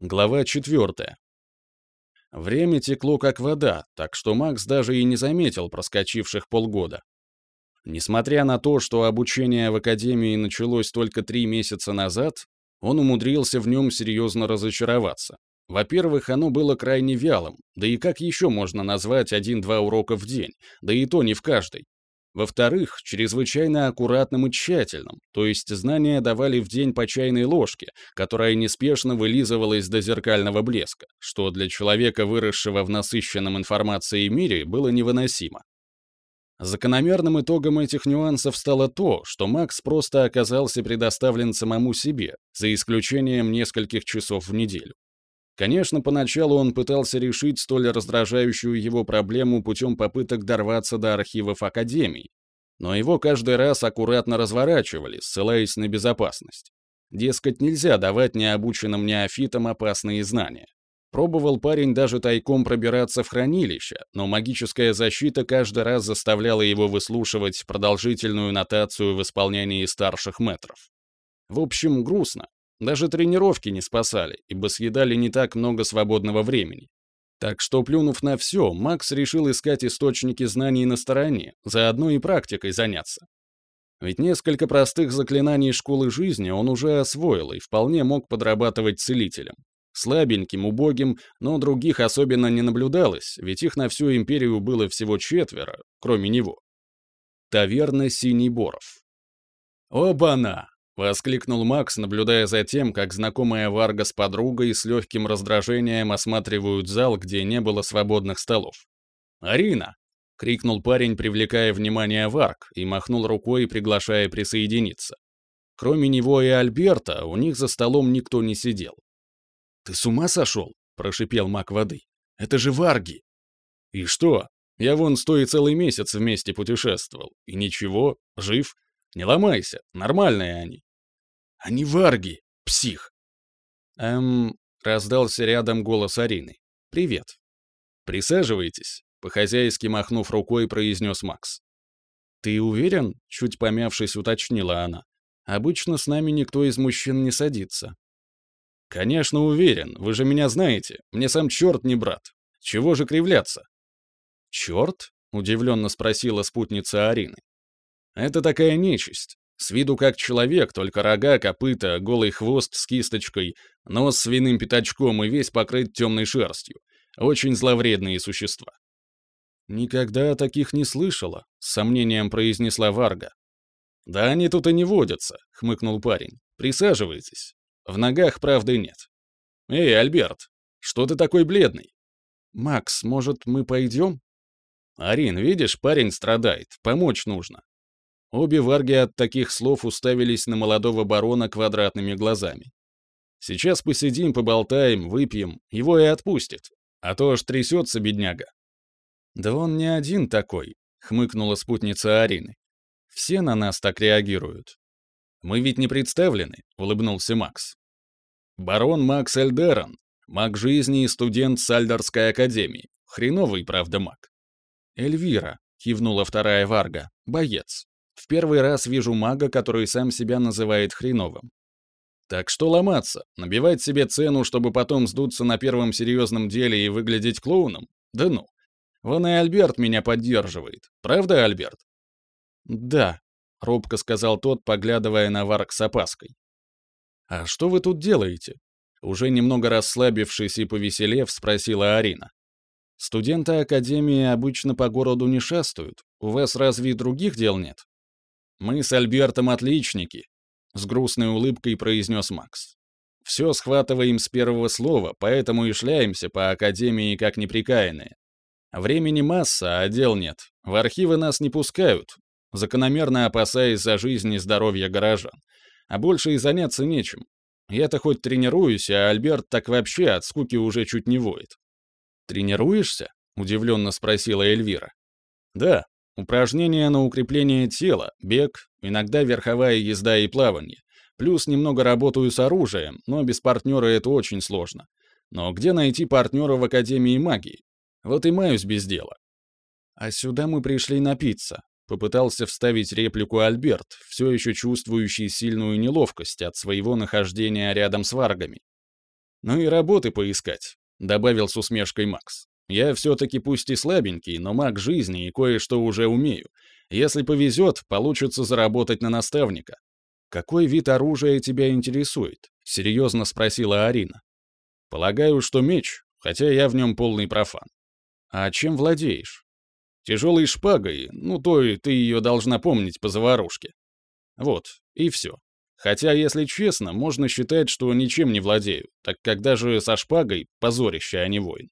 Глава 4. Время текло как вода, так что Макс даже и не заметил проскочивших полгода. Несмотря на то, что обучение в Академии началось только три месяца назад, он умудрился в нем серьезно разочароваться. Во-первых, оно было крайне вялым, да и как еще можно назвать один-два урока в день, да и то не в каждый. Во-вторых, чрезвычайно аккуратным и тщательным, то есть знания давали в день по чайной ложке, которая неспешно вылизывалась до зеркального блеска, что для человека, выросшего в насыщенном информацией мире, было невыносимо. Закономерным итогом этих нюансов стало то, что Макс просто оказался предоставлен самому себе, за исключением нескольких часов в неделю. Конечно, поначалу он пытался решить столь раздражающую его проблему путем попыток дорваться до архивов Академии, но его каждый раз аккуратно разворачивали, ссылаясь на безопасность. Дескать, нельзя давать необученным неофитам опасные знания. Пробовал парень даже тайком пробираться в хранилище, но магическая защита каждый раз заставляла его выслушивать продолжительную нотацию в исполнении старших метров. В общем, грустно. Даже тренировки не спасали, ибо съедали не так много свободного времени. Так что, плюнув на все, Макс решил искать источники знаний на стороне, заодно и практикой заняться. Ведь несколько простых заклинаний школы жизни он уже освоил и вполне мог подрабатывать целителем. Слабеньким, убогим, но других особенно не наблюдалось, ведь их на всю империю было всего четверо, кроме него. Таверна Синий Боров. «Оба-на!» Воскликнул Макс, наблюдая за тем, как знакомая Варга с подругой с легким раздражением осматривают зал, где не было свободных столов. «Арина!» — крикнул парень, привлекая внимание Варг, и махнул рукой, приглашая присоединиться. Кроме него и Альберта, у них за столом никто не сидел. «Ты с ума сошел?» — прошипел маг воды. «Это же Варги!» «И что? Я вон с той целый месяц вместе путешествовал. И ничего, жив. Не ломайся, нормальные они. Они варги, псих. Эм, раздался рядом голос Арины. Привет. Присаживайтесь, по-хозяйски махнув рукой, произнес Макс. Ты уверен? Чуть помявшись, уточнила она. Обычно с нами никто из мужчин не садится. Конечно, уверен. Вы же меня знаете. Мне сам черт не брат. Чего же кривляться? Черт? Удивленно спросила спутница Арины. Это такая нечисть. С виду как человек, только рога, копыта, голый хвост с кисточкой, нос с свиным пятачком и весь покрыт темной шерстью. Очень зловредные существа. «Никогда таких не слышала», — с сомнением произнесла Варга. «Да они тут и не водятся», — хмыкнул парень. «Присаживайтесь. В ногах правды нет». «Эй, Альберт, что ты такой бледный?» «Макс, может, мы пойдем?» «Арин, видишь, парень страдает, помочь нужно. Обе варги от таких слов уставились на молодого барона квадратными глазами. «Сейчас посидим, поболтаем, выпьем, его и отпустит. А то аж трясется бедняга». «Да он не один такой», — хмыкнула спутница Арины. «Все на нас так реагируют». «Мы ведь не представлены», — улыбнулся Макс. «Барон Макс Эльдерон, маг жизни и студент Сальдорской академии. Хреновый, правда, маг». «Эльвира», — кивнула вторая варга, — «боец». В первый раз вижу мага, который сам себя называет хреновым. Так что ломаться, набивать себе цену, чтобы потом сдуться на первом серьезном деле и выглядеть клоуном? Да ну. Вон и Альберт меня поддерживает. Правда, Альберт? Да, робко сказал тот, поглядывая на Варк с опаской. А что вы тут делаете? Уже немного расслабившись и повеселев, спросила Арина. Студенты Академии обычно по городу не шастают. У вас разве других дел нет? «Мы с Альбертом отличники», — с грустной улыбкой произнес Макс. «Все схватываем с первого слова, поэтому и шляемся по Академии как неприкаянные. Времени масса, а дел нет. В архивы нас не пускают, закономерно опасаясь за жизнь и здоровье горожан. А больше и заняться нечем. Я-то хоть тренируюсь, а Альберт так вообще от скуки уже чуть не воет. «Тренируешься?» — удивленно спросила Эльвира. «Да», Упражнения на укрепление тела, бег, иногда верховая езда и плавание. Плюс немного работаю с оружием, но без партнера это очень сложно. Но где найти партнера в Академии магии? Вот и маюсь без дела. А сюда мы пришли напиться. Попытался вставить реплику Альберт, все еще чувствующий сильную неловкость от своего нахождения рядом с варгами. Ну и работы поискать, добавил с усмешкой Макс. Я все-таки пусть и слабенький, но маг жизни и кое-что уже умею. Если повезет, получится заработать на наставника. Какой вид оружия тебя интересует? Серьезно спросила Арина. Полагаю, что меч, хотя я в нем полный профан. А чем владеешь? Тяжелой шпагой, ну то и ты ее должна помнить по заварушке. Вот, и все. Хотя, если честно, можно считать, что ничем не владею, так как даже со шпагой позорище, а не воин.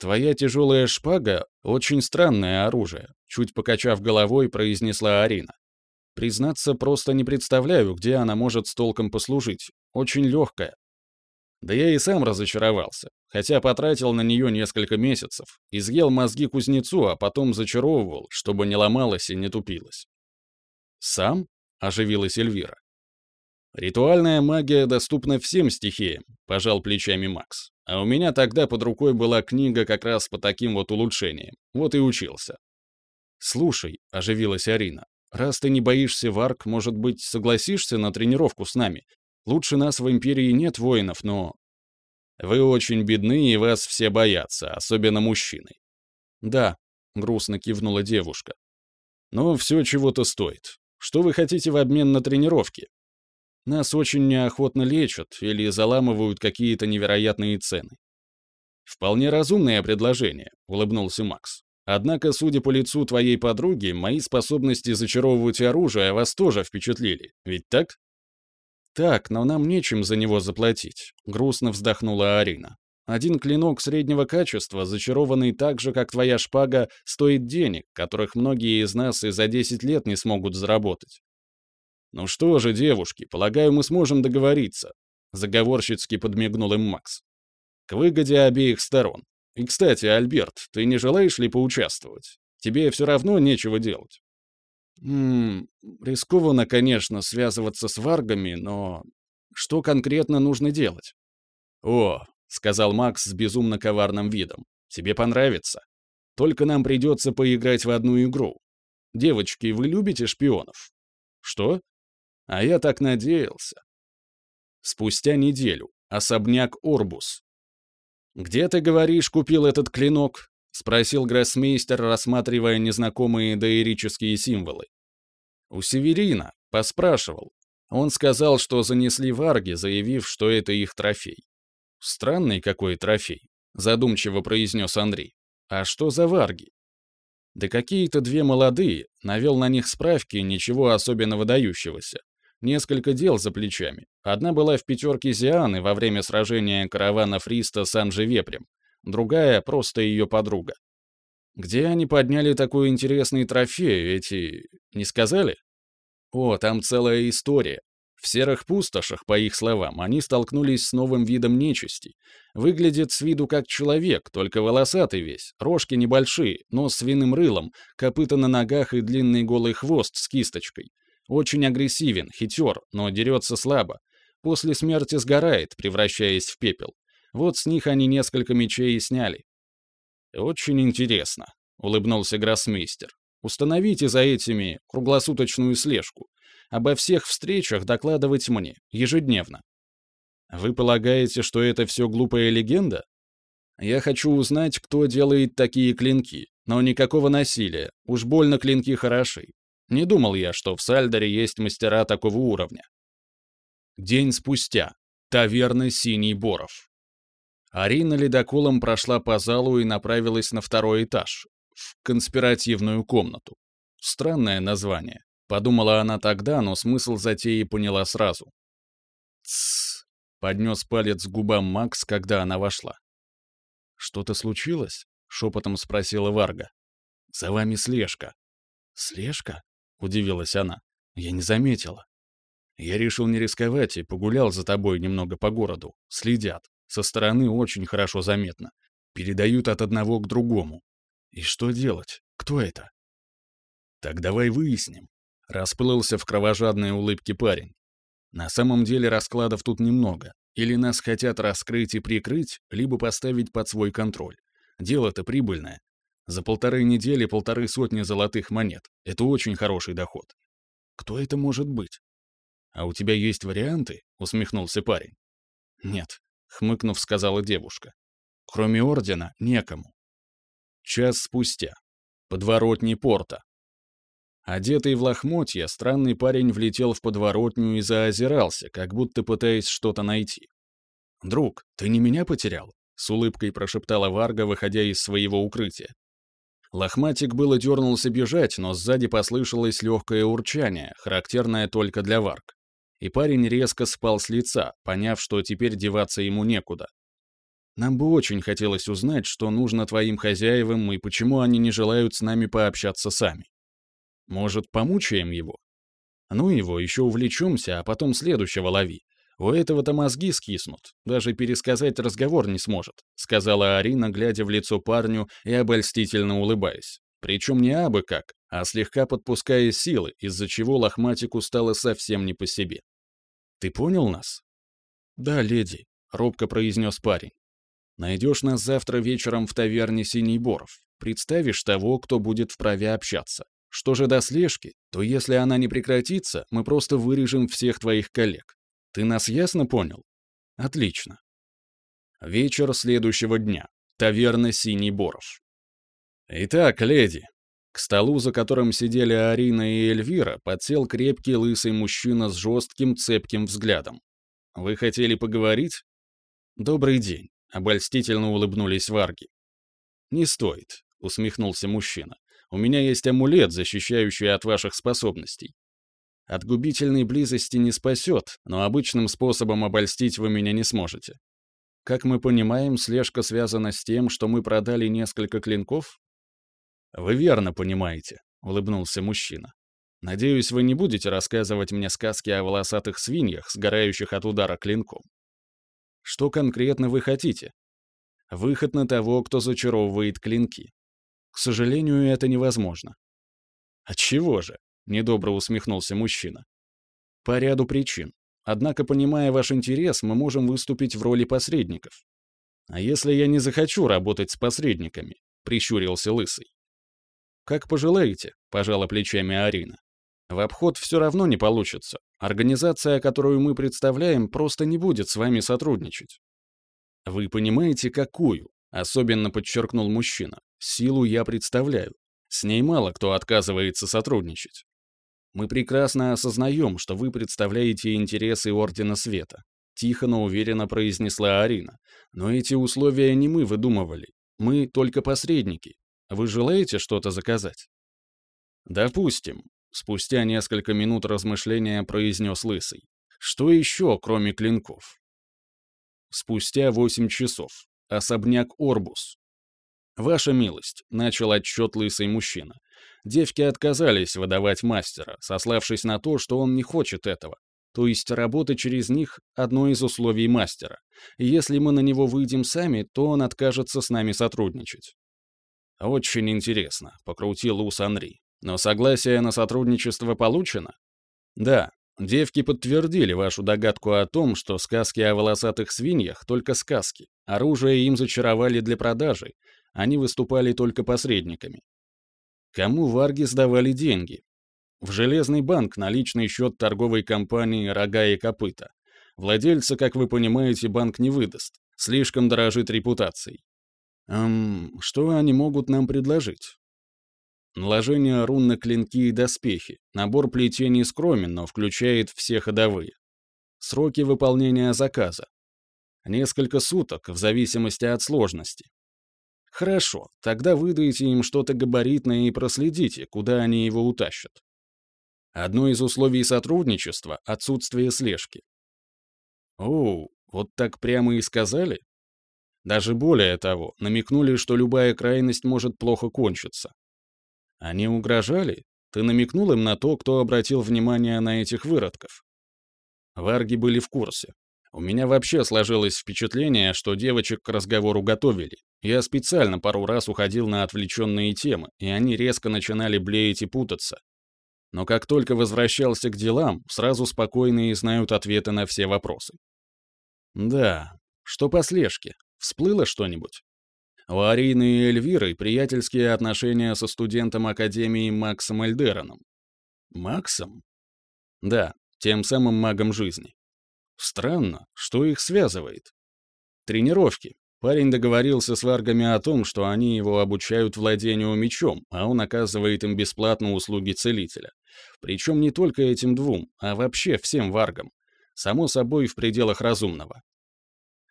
«Твоя тяжелая шпага — очень странное оружие», чуть покачав головой, произнесла Арина. «Признаться, просто не представляю, где она может с толком послужить. Очень легкая». Да я и сам разочаровался, хотя потратил на нее несколько месяцев, изъел мозги кузнецу, а потом зачаровывал, чтобы не ломалась и не тупилась. «Сам?» — оживилась Эльвира. «Ритуальная магия доступна всем стихиям», — пожал плечами Макс. «А у меня тогда под рукой была книга как раз по таким вот улучшениям. Вот и учился». «Слушай», — оживилась Арина, — «раз ты не боишься варк, может быть, согласишься на тренировку с нами? Лучше нас в Империи нет воинов, но...» «Вы очень бедны, и вас все боятся, особенно мужчины». «Да», — грустно кивнула девушка. «Но все чего-то стоит. Что вы хотите в обмен на тренировки?» Нас очень неохотно лечат или заламывают какие-то невероятные цены. «Вполне разумное предложение», — улыбнулся Макс. «Однако, судя по лицу твоей подруги, мои способности зачаровывать оружие вас тоже впечатлили. Ведь так?» «Так, но нам нечем за него заплатить», — грустно вздохнула Арина. «Один клинок среднего качества, зачарованный так же, как твоя шпага, стоит денег, которых многие из нас и за 10 лет не смогут заработать. «Ну что же, девушки, полагаю, мы сможем договориться», — заговорщицки подмигнул им Макс. «К выгоде обеих сторон. И, кстати, Альберт, ты не желаешь ли поучаствовать? Тебе все равно нечего делать». «Ммм, рискованно, конечно, связываться с варгами, но что конкретно нужно делать?» «О», — сказал Макс с безумно коварным видом, — «тебе понравится. Только нам придется поиграть в одну игру. Девочки, вы любите шпионов?» «Что?» А я так надеялся. Спустя неделю. Особняк Орбус. «Где, ты говоришь, купил этот клинок?» — спросил гроссмейстер, рассматривая незнакомые доэрические символы. «У Северина. Поспрашивал. Он сказал, что занесли варги, заявив, что это их трофей. «Странный какой трофей», — задумчиво произнес Андрей. «А что за варги?» «Да какие-то две молодые, навел на них справки, ничего особенно выдающегося. Несколько дел за плечами. Одна была в пятерке Зианы во время сражения каравана Фриста с Анжи-Вепрем, другая — просто ее подруга. Где они подняли такой интересный трофей, эти... не сказали? О, там целая история. В серых пустошах, по их словам, они столкнулись с новым видом нечисти. Выглядит с виду как человек, только волосатый весь, рожки небольшие, но с свиным рылом, копыта на ногах и длинный голый хвост с кисточкой. Очень агрессивен, хитер, но дерется слабо. После смерти сгорает, превращаясь в пепел. Вот с них они несколько мечей и сняли. «Очень интересно», — улыбнулся гроссмейстер. «Установите за этими круглосуточную слежку. Обо всех встречах докладывать мне, ежедневно». «Вы полагаете, что это все глупая легенда?» «Я хочу узнать, кто делает такие клинки, но никакого насилия, уж больно клинки хороши. Не думал я, что в Сальдере есть мастера такого уровня. День спустя. Таверна «Синий Боров». Арина ледоколом прошла по залу и направилась на второй этаж, в конспиративную комнату. Странное название. Подумала она тогда, но смысл затеи поняла сразу. «Тссс», — поднес палец к губам Макс, когда она вошла. «Что-то случилось?» — шепотом спросила Варга. «За вами слежка». «Слежка?» — удивилась она. «Я не заметила. Я решил не рисковать и погулял за тобой немного по городу. Следят. Со стороны очень хорошо заметно. Передают от одного к другому. И что делать? Кто это?» «Так давай выясним», — расплылся в кровожадной улыбке парень. «На самом деле раскладов тут немного. Или нас хотят раскрыть и прикрыть, либо поставить под свой контроль. Дело-то прибыльное. За полторы недели полторы сотни золотых монет. Это очень хороший доход. Кто это может быть? А у тебя есть варианты? Усмехнулся парень. Нет. хмыкнув, сказала девушка. Кроме ордена, некому. Час спустя. Подворотни порта. Одетый в лохмотья, странный парень влетел в подворотню и заозирался, как будто пытаясь что-то найти. «Друг, ты не меня потерял?» — с улыбкой прошептала Варга, выходя из своего укрытия. Лохматик было дернулся бежать, но сзади послышалось легкое урчание, характерное только для Варг. И парень резко спал с лица, поняв, что теперь деваться ему некуда. Нам бы очень хотелось узнать, что нужно твоим хозяевам и почему они не желают с нами пообщаться сами. Может, помучаем его? Ну его, еще увлечемся, а потом следующего лови. У этого-то мозги скиснут, даже пересказать разговор не сможет», — сказала Арина, глядя в лицо парню и обольстительно улыбаясь. Причем не абы как, а слегка подпуская силы, из-за чего лохматику стало совсем не по себе. «Ты понял нас?» «Да, леди», — робко произнес парень. «Найдешь нас завтра вечером в таверне «Синий Боров». Представишь того, кто будет вправе общаться. Что же до слежки, то если она не прекратится, мы просто вырежем всех твоих коллег. Ты нас ясно понял? Отлично. Вечер следующего дня. Таверна «Синий Боров». Итак, леди. К столу, за которым сидели Арина и Эльвира, подсел крепкий лысый мужчина с жестким цепким взглядом. Вы хотели поговорить? Добрый день. Обольстительно улыбнулись варги. Не стоит, усмехнулся мужчина. У меня есть амулет, защищающий от ваших способностей. От губительной близости не спасет, но обычным способом обольстить вы меня не сможете. Как мы понимаем, слежка связана с тем, что мы продали несколько клинков? Вы верно понимаете, улыбнулся мужчина. Надеюсь, вы не будете рассказывать мне сказки о волосатых свиньях, сгорающих от удара клинком. Что конкретно вы хотите? Выход на того, кто зачаровывает клинки. К сожалению, это невозможно. Отчего же? Недобро усмехнулся мужчина. По ряду причин. Однако, понимая ваш интерес, мы можем выступить в роли посредников. А если я не захочу работать с посредниками? Прищурился Лысый. Как пожелаете, пожала плечами Арина. В обход все равно не получится. Организация, которую мы представляем, просто не будет с вами сотрудничать. Вы понимаете, какую? Особенно подчеркнул мужчина. Силу я представляю. С ней мало кто отказывается сотрудничать. Мы прекрасно осознаем, что вы представляете интересы Ордена Света», — тихо, но уверенно произнесла Арина. «Но эти условия не мы выдумывали. Мы только посредники. Вы желаете что-то заказать?» «Допустим», — спустя несколько минут размышления произнес Лысый. «Что еще, кроме клинков?» Спустя восемь часов. Особняк Орбус. «Ваша милость», — начал отчет лысый мужчина девки отказались выдавать мастера, сославшись на то, что он не хочет этого. То есть работа через них — одно из условий мастера. И если мы на него выйдем сами, то он откажется с нами сотрудничать. «Очень интересно», — покрутил ус Анри. «Но согласие на сотрудничество получено?» «Да, девки подтвердили вашу догадку о том, что сказки о волосатых свиньях — только сказки. Оружие им зачаровали для продажи. Они выступали только посредниками. Кому варги сдавали деньги? В Железный банк на личный счет торговой компании «Рога и копыта». Владельца, как вы понимаете, банк не выдаст. Слишком дорожит репутацией. Эм, что они могут нам предложить? Наложение рун на клинки и доспехи. Набор плетений скромен, но включает все ходовые. Сроки выполнения заказа. Несколько суток, в зависимости от сложности. Хорошо, тогда выдайте им что-то габаритное и проследите, куда они его утащат. Одно из условий сотрудничества — отсутствие слежки. О, вот так прямо и сказали? Даже более того, намекнули, что любая крайность может плохо кончиться. Они угрожали? Ты намекнул им на то, кто обратил внимание на этих выродков? Варги были в курсе. У меня вообще сложилось впечатление, что девочек к разговору готовили. Я специально пару раз уходил на отвлеченные темы, и они резко начинали блеять и путаться. Но как только возвращался к делам, сразу спокойные знают ответы на все вопросы. Да, что по слежке? Всплыло что-нибудь? У Арины и Эльвиры приятельские отношения со студентом Академии Максом Эльдероном. Максом? Да, тем самым магом жизни. Странно, что их связывает? Тренировки. Парень договорился с варгами о том, что они его обучают владению мечом, а он оказывает им бесплатно услуги целителя. Причем не только этим двум, а вообще всем варгам. Само собой, в пределах разумного.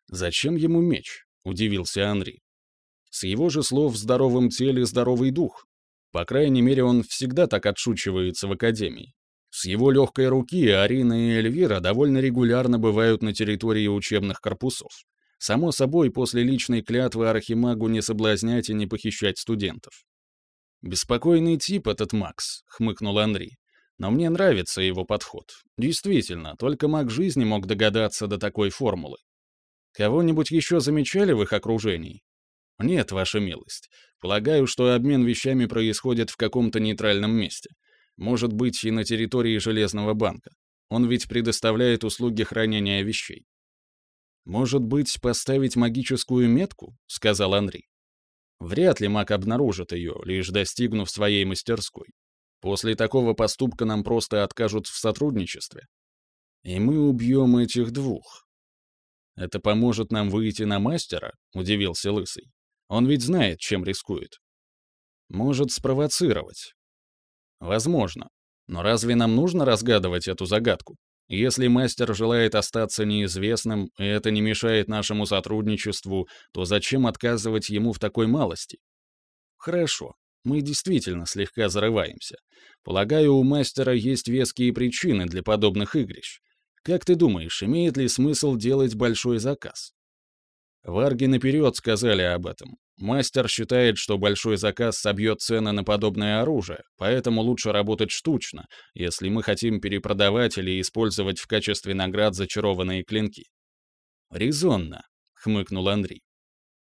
«Зачем ему меч?» — удивился Анри. «С его же слов в здоровом теле здоровый дух. По крайней мере, он всегда так отшучивается в Академии. С его легкой руки Арина и Эльвира довольно регулярно бывают на территории учебных корпусов. Само собой, после личной клятвы Архимагу не соблазнять и не похищать студентов. «Беспокойный тип этот Макс», — хмыкнул Андрей. «Но мне нравится его подход. Действительно, только маг жизни мог догадаться до такой формулы. Кого-нибудь еще замечали в их окружении? Нет, ваша милость. Полагаю, что обмен вещами происходит в каком-то нейтральном месте. Может быть, и на территории Железного банка. Он ведь предоставляет услуги хранения вещей. «Может быть, поставить магическую метку?» — сказал Андрей. «Вряд ли маг обнаружит ее, лишь достигнув своей мастерской. После такого поступка нам просто откажут в сотрудничестве. И мы убьем этих двух». «Это поможет нам выйти на мастера?» — удивился Лысый. «Он ведь знает, чем рискует». «Может спровоцировать». «Возможно. Но разве нам нужно разгадывать эту загадку?» Если мастер желает остаться неизвестным, и это не мешает нашему сотрудничеству, то зачем отказывать ему в такой малости? Хорошо, мы действительно слегка зарываемся. Полагаю, у мастера есть веские причины для подобных игрищ. Как ты думаешь, имеет ли смысл делать большой заказ? Варги наперед сказали об этом. Мастер считает, что большой заказ собьет цены на подобное оружие, поэтому лучше работать штучно, если мы хотим перепродавать или использовать в качестве наград зачарованные клинки. «Резонно», — хмыкнул Андрей.